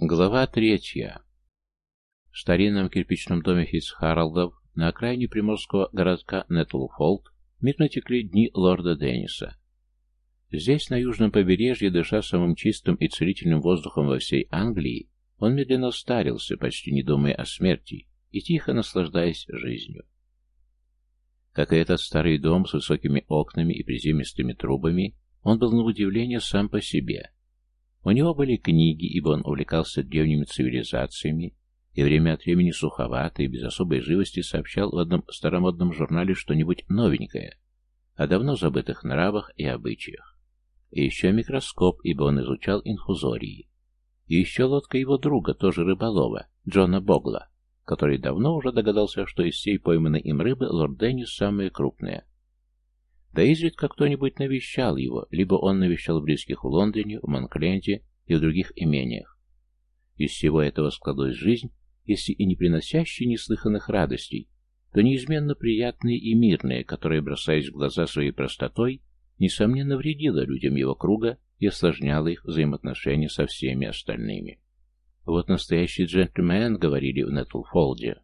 Глава третья. В старинном кирпичном доме Фицхарлдов на окраине приморского городка Нетлфолд мирно текли дни лорда Денниса. Здесь, на южном побережье, дыша самым чистым и целительным воздухом во всей Англии, он медленно старился, почти не думая о смерти, и тихо наслаждаясь жизнью. Как и этот старый дом с высокими окнами и приземистыми трубами, он был на удивление сам по себе – у него были книги, ибо он увлекался древними цивилизациями и время от времени суховато и без особой живости сообщал в одном старомодном журнале что-нибудь новенькое о давно забытых нравах и обычаях. И еще микроскоп, ибо он изучал инфузории. И еще лодка его друга, тоже рыболова, Джона Богла, который давно уже догадался, что из всей пойманной им рыбы лорд Деннис самая крупная. Да изредка кто-нибудь навещал его, либо он навещал близких в Лондоне, в Монкленде и в других имениях. Из всего этого складывалась жизнь, если и не приносящая неслыханных радостей, то неизменно приятная и мирная, которая, бросаясь в глаза своей простотой, несомненно вредила людям его круга и осложняла их взаимоотношения со всеми остальными. Вот настоящий джентльмен, говорили в Нетлфолде.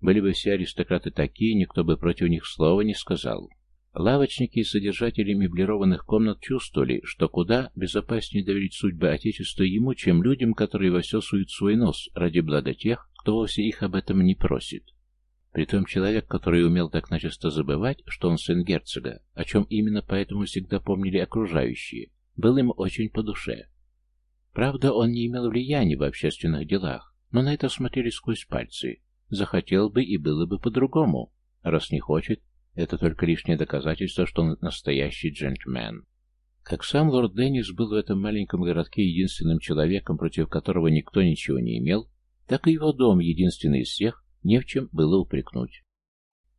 Были бы все аристократы такие, никто бы против них слова не сказал. Лавочники и содержатели меблированных комнат чувствовали, что куда безопаснее доверить судьбы Отечества ему, чем людям, которые во все суют свой нос ради блага тех, кто вовсе их об этом не просит. Притом человек, который умел так начисто забывать, что он сын герцога, о чем именно поэтому всегда помнили окружающие, был им очень по душе. Правда, он не имел влияния в общественных делах, но на это смотрели сквозь пальцы. Захотел бы и было бы по-другому. Раз не хочет, это только лишнее доказательство, что он настоящий джентльмен. Как сам лорд Деннис был в этом маленьком городке единственным человеком, против которого никто ничего не имел, так и его дом, единственный из всех, не в чем было упрекнуть.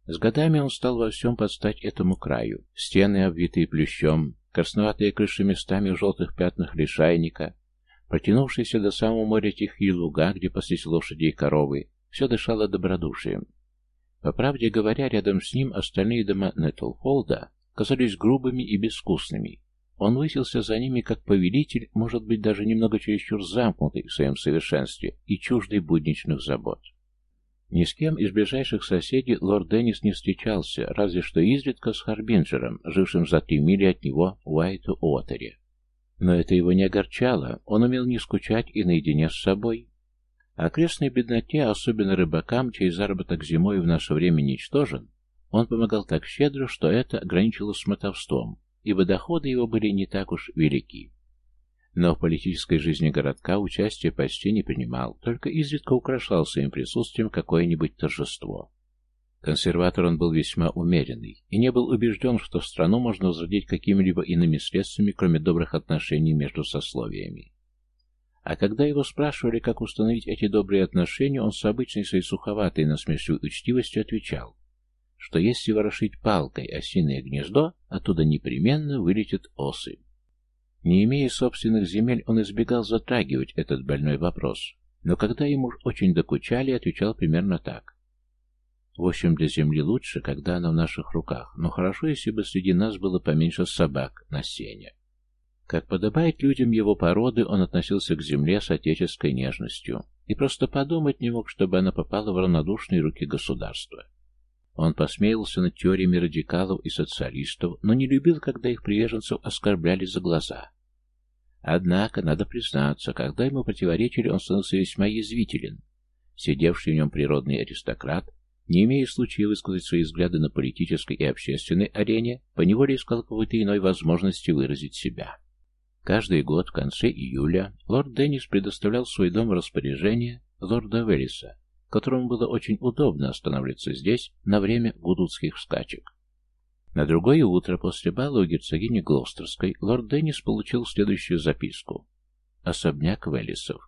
С годами он стал во всем подстать этому краю. Стены, обвитые плющом, красноватые крыши местами в желтых пятнах лишайника, протянувшиеся до самого моря тихие луга, где паслись лошади и коровы, все дышало добродушием. По правде говоря, рядом с ним остальные дома Нетлфолда казались грубыми и безвкусными. Он высился за ними как повелитель, может быть, даже немного чересчур замкнутый в своем совершенстве и чуждый будничных забот. Ни с кем из ближайших соседей лорд Деннис не встречался, разве что изредка с Харбинджером, жившим за три мили от него в Уайту-Уотере. Но это его не огорчало, он умел не скучать и наедине с собой, Окрестной бедноте, особенно рыбакам, чей заработок зимой в наше время ничтожен, он помогал так щедро, что это ограничило мотовством, ибо доходы его были не так уж велики. Но в политической жизни городка участие почти не принимал, только изредка украшал своим присутствием какое-нибудь торжество. Консерватор он был весьма умеренный и не был убежден, что страну можно возродить какими-либо иными средствами, кроме добрых отношений между сословиями. А когда его спрашивали, как установить эти добрые отношения, он с обычной своей суховатой насмешливой учтивостью отвечал, что если ворошить палкой осиное гнездо, оттуда непременно вылетят осы. Не имея собственных земель, он избегал затрагивать этот больной вопрос, но когда ему очень докучали, отвечал примерно так. В общем, для земли лучше, когда она в наших руках, но хорошо, если бы среди нас было поменьше собак на сене. Как подобает людям его породы, он относился к земле с отеческой нежностью и просто подумать не мог, чтобы она попала в равнодушные руки государства. Он посмеялся над теориями радикалов и социалистов, но не любил, когда их приверженцев оскорбляли за глаза. Однако, надо признаться, когда ему противоречили, он становился весьма язвителен. Сидевший в нем природный аристократ, не имея случая высказать свои взгляды на политической и общественной арене, поневоле искал какой-то иной возможности выразить себя. Каждый год в конце июля лорд Деннис предоставлял свой дом в распоряжение лорда Веллиса, которому было очень удобно останавливаться здесь на время гудутских скачек. На другое утро после бала у герцогини Глостерской лорд Деннис получил следующую записку. Особняк Веллисов.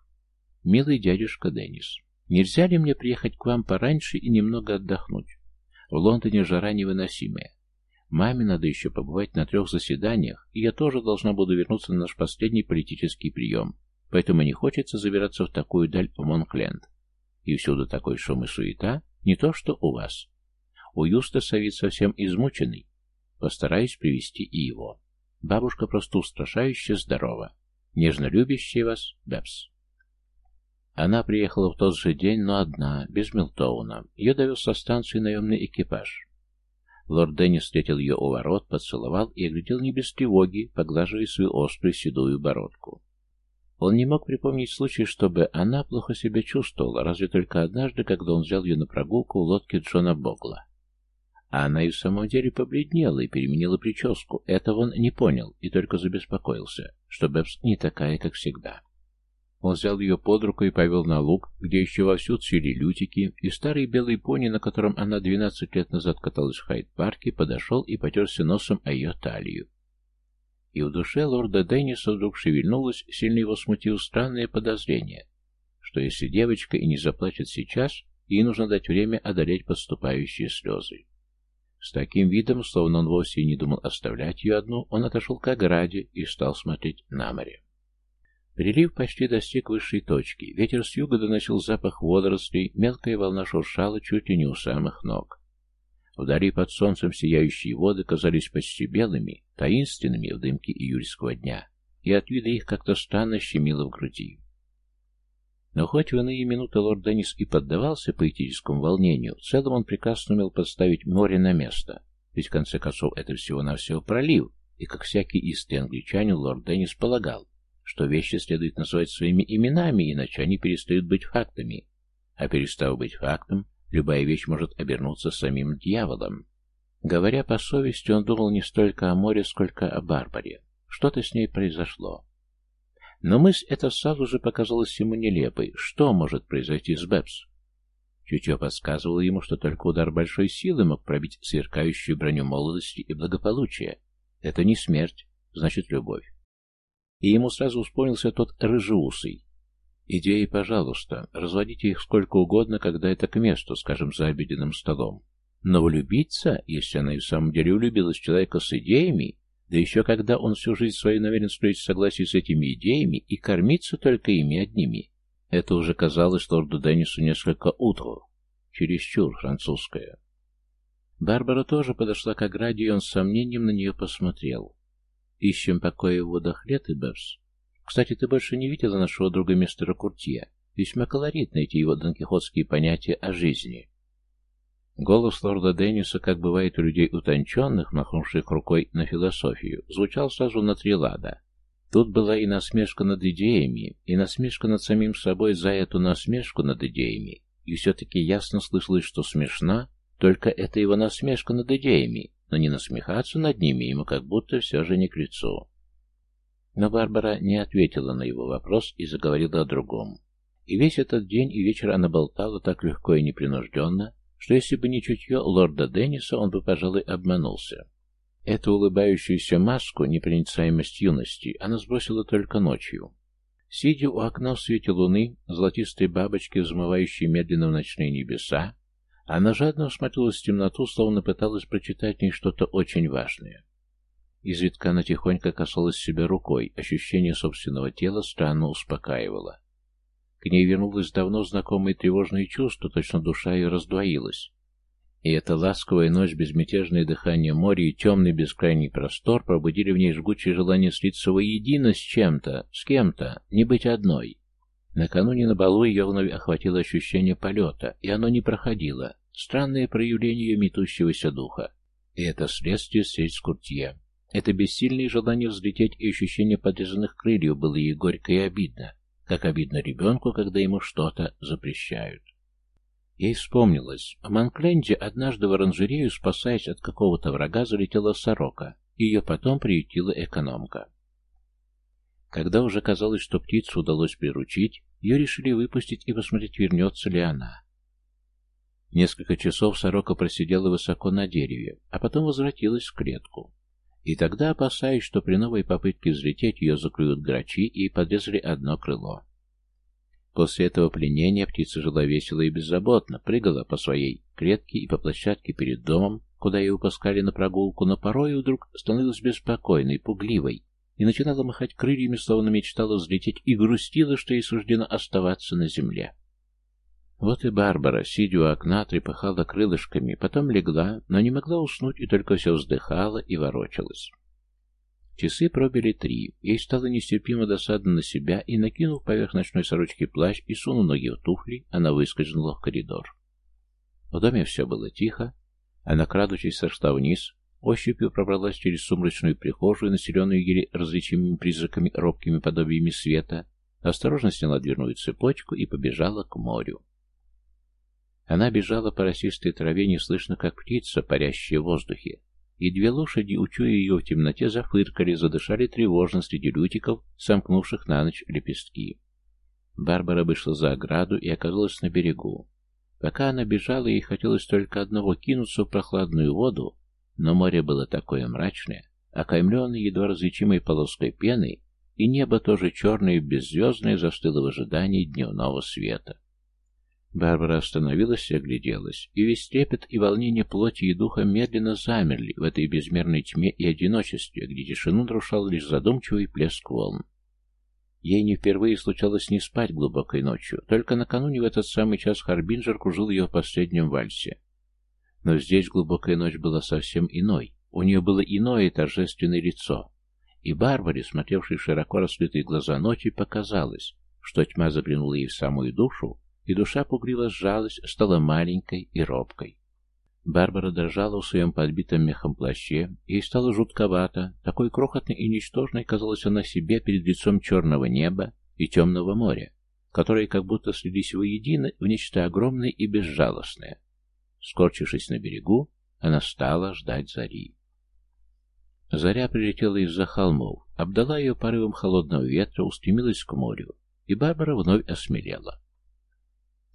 «Милый дядюшка Деннис, нельзя ли мне приехать к вам пораньше и немного отдохнуть? В Лондоне жара невыносимая. Маме надо еще побывать на трех заседаниях, и я тоже должна буду вернуться на наш последний политический прием. Поэтому не хочется забираться в такую даль в Монкленд. И всюду такой шум и суета, не то что у вас. У Юстаса вид совсем измученный. Постараюсь привести и его. Бабушка просто устрашающе здорова. Нежно любящая вас, Бэбс. Она приехала в тот же день, но одна, без Милтоуна. Ее довез со станции наемный экипаж. Лорд Деннис встретил ее у ворот, поцеловал и оглядел не без тревоги, поглаживая свою острую седую бородку. Он не мог припомнить случай, чтобы она плохо себя чувствовала, разве только однажды, когда он взял ее на прогулку в лодке Джона Богла. А она и в самом деле побледнела и переменила прическу. Этого он не понял и только забеспокоился, что Бэбс не такая, как всегда. Он взял ее под руку и повел на луг, где еще вовсю цвели лютики, и старый белый пони, на котором она двенадцать лет назад каталась в Хайд-парке, подошел и потерся носом о ее талию. И в душе лорда Денниса вдруг шевельнулось, сильно его смутило странное подозрение, что если девочка и не заплачет сейчас, ей нужно дать время одолеть подступающие слезы. С таким видом, словно он вовсе не думал оставлять ее одну, он отошел к ограде и стал смотреть на море. Прилив почти достиг высшей точки. Ветер с юга доносил запах водорослей, мелкая волна шуршала чуть ли не у самых ног. Вдали под солнцем сияющие воды казались почти белыми, таинственными в дымке июльского дня, и от вида их как-то странно щемило в груди. Но хоть в иные минуты лорд Деннис и поддавался поэтическому волнению, в целом он прекрасно умел подставить море на место, ведь в конце концов это всего-навсего пролив, и как всякий истый англичанин лорд Деннис полагал, что вещи следует называть своими именами, иначе они перестают быть фактами. А перестав быть фактом, любая вещь может обернуться самим дьяволом. Говоря по совести, он думал не столько о море, сколько о Барбаре. Что-то с ней произошло. Но мысль эта сразу же показалась ему нелепой. Что может произойти с Бэбс? Чутье подсказывало ему, что только удар большой силы мог пробить сверкающую броню молодости и благополучия. Это не смерть, значит любовь и ему сразу вспомнился тот рыжеусый. Идеи, пожалуйста, разводите их сколько угодно, когда это к месту, скажем, за обеденным столом. Но влюбиться, если она и в самом деле влюбилась в человека с идеями, да еще когда он всю жизнь свою намерен строить в согласии с этими идеями и кормиться только ими одними, это уже казалось лорду Деннису несколько утро, чересчур французское. Барбара тоже подошла к ограде, и он с сомнением на нее посмотрел. Ищем покоя в водах лет и Бевс. Кстати, ты больше не видела нашего друга мистера Куртье. Весьма колоритны эти его донкихотские понятия о жизни. Голос лорда Денниса, как бывает у людей утонченных, махнувших рукой на философию, звучал сразу на три лада. Тут была и насмешка над идеями, и насмешка над самим собой за эту насмешку над идеями, и все-таки ясно слышалось, что смешна, только это его насмешка над идеями, но не насмехаться над ними ему как будто все же не к лицу. Но Барбара не ответила на его вопрос и заговорила о другом. И весь этот день и вечер она болтала так легко и непринужденно, что если бы не чутье лорда Денниса, он бы, пожалуй, обманулся. Эту улыбающуюся маску, непроницаемость юности, она сбросила только ночью. Сидя у окна в свете луны, золотистой бабочки, взмывающей медленно в ночные небеса, она жадно всмотрелась в темноту, словно пыталась прочитать в ней что-то очень важное. Изредка она тихонько касалась себя рукой, ощущение собственного тела странно успокаивало. К ней вернулось давно знакомое тревожное чувство, точно душа ее раздвоилась. И эта ласковая ночь, безмятежное дыхание моря и темный бескрайний простор пробудили в ней жгучее желание слиться воедино с чем-то, с кем-то, не быть одной. Накануне на балу ее вновь охватило ощущение полета, и оно не проходило. Странное проявление метущегося духа. И это следствие встреч с Куртье. Это бессильное желание взлететь и ощущение подрезанных крыльев было ей горько и обидно, как обидно ребенку, когда ему что-то запрещают. Ей вспомнилось, в Манкленде однажды в оранжерею, спасаясь от какого-то врага, залетела сорока, ее потом приютила экономка. Когда уже казалось, что птицу удалось приручить, ее решили выпустить и посмотреть, вернется ли она. Несколько часов сорока просидела высоко на дереве, а потом возвратилась в клетку. И тогда, опасаясь, что при новой попытке взлететь ее заклюют грачи, ей подрезали одно крыло. После этого пленения птица жила весело и беззаботно, прыгала по своей клетке и по площадке перед домом, куда ее упускали на прогулку, но порой вдруг становилась беспокойной, пугливой, и начинала махать крыльями, словно мечтала взлететь, и грустила, что ей суждено оставаться на земле. Вот и Барбара, сидя у окна, трепыхала крылышками, потом легла, но не могла уснуть и только все вздыхала и ворочалась. Часы пробили три. Ей стало нестерпимо досадно на себя, и, накинув поверх ночной сорочки плащ и сунув ноги в туфли, она выскользнула в коридор. В доме все было тихо. Она, крадучись, сошла вниз, ощупью пробралась через сумрачную прихожую, населенную еле различимыми призраками, робкими подобиями света, осторожно сняла дверную цепочку и побежала к морю. Она бежала по росистой траве, не слышно, как птица, парящая в воздухе, и две лошади, учуя ее в темноте, зафыркали, задышали тревожно среди лютиков, сомкнувших на ночь лепестки. Барбара вышла за ограду и оказалась на берегу. Пока она бежала, ей хотелось только одного — кинуться в прохладную воду, но море было такое мрачное, окаймленное едва различимой полоской пены, и небо тоже черное и беззвездное застыло в ожидании дневного света. Барбара остановилась и огляделась, и весь трепет и волнение плоти и духа медленно замерли в этой безмерной тьме и одиночестве, где тишину нарушал лишь задумчивый плеск волн. Ей не впервые случалось не спать глубокой ночью, только накануне в этот самый час Харбинджер кружил ее в последнем вальсе. Но здесь глубокая ночь была совсем иной, у нее было иное торжественное лицо, и Барбаре, смотревшей широко раскрытые глаза ночи, показалось, что тьма заглянула ей в самую душу, и душа пугливо сжалась, стала маленькой и робкой. Барбара дрожала в своем подбитом мехом плаще, ей стало жутковато, такой крохотной и ничтожной казалась она себе перед лицом черного неба и темного моря, которые как будто слились воедино в нечто огромное и безжалостное. Скорчившись на берегу, она стала ждать зари. Заря прилетела из-за холмов, обдала ее порывом холодного ветра, устремилась к морю, и Барбара вновь осмелела.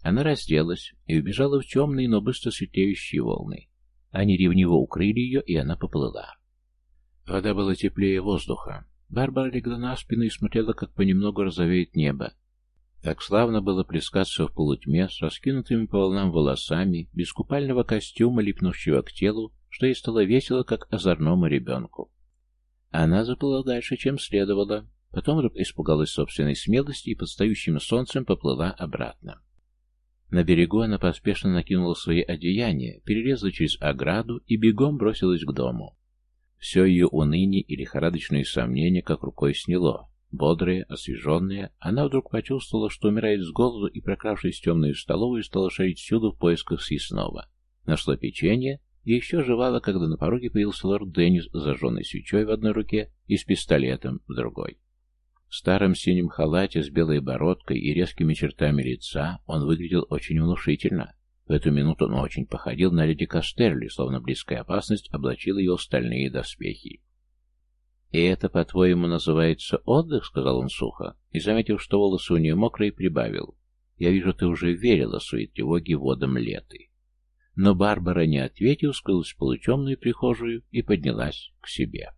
Она разделась и убежала в темные, но быстро светлеющие волны. Они ревниво укрыли ее, и она поплыла. Вода была теплее воздуха. Барбара легла на спину и смотрела, как понемногу розовеет небо. Так славно было плескаться в полутьме с раскинутыми по волнам волосами, без купального костюма, липнувшего к телу, что ей стало весело, как озорному ребенку. Она заплыла дальше, чем следовало. Потом вдруг испугалась собственной смелости и под стоящим солнцем поплыла обратно. На берегу она поспешно накинула свои одеяния, перелезла через ограду и бегом бросилась к дому. Все ее уныние и лихорадочные сомнения как рукой сняло. Бодрая, освеженная, она вдруг почувствовала, что умирает с голоду и, прокравшись в темную столовую, стала шарить всюду в поисках съестного. Нашла печенье и еще жевала, когда на пороге появился лорд Деннис с зажженной свечой в одной руке и с пистолетом в другой. В старом синем халате с белой бородкой и резкими чертами лица он выглядел очень внушительно. В эту минуту он очень походил на леди Кастерли, словно близкая опасность облачила его в стальные доспехи. «И это, по-твоему, называется отдых?» — сказал он сухо, и, заметив, что волосы у нее мокрые, прибавил. «Я вижу, ты уже верила своей тревоге водам леты». Но Барбара, не ответив, скрылась в полутемную прихожую и поднялась к себе.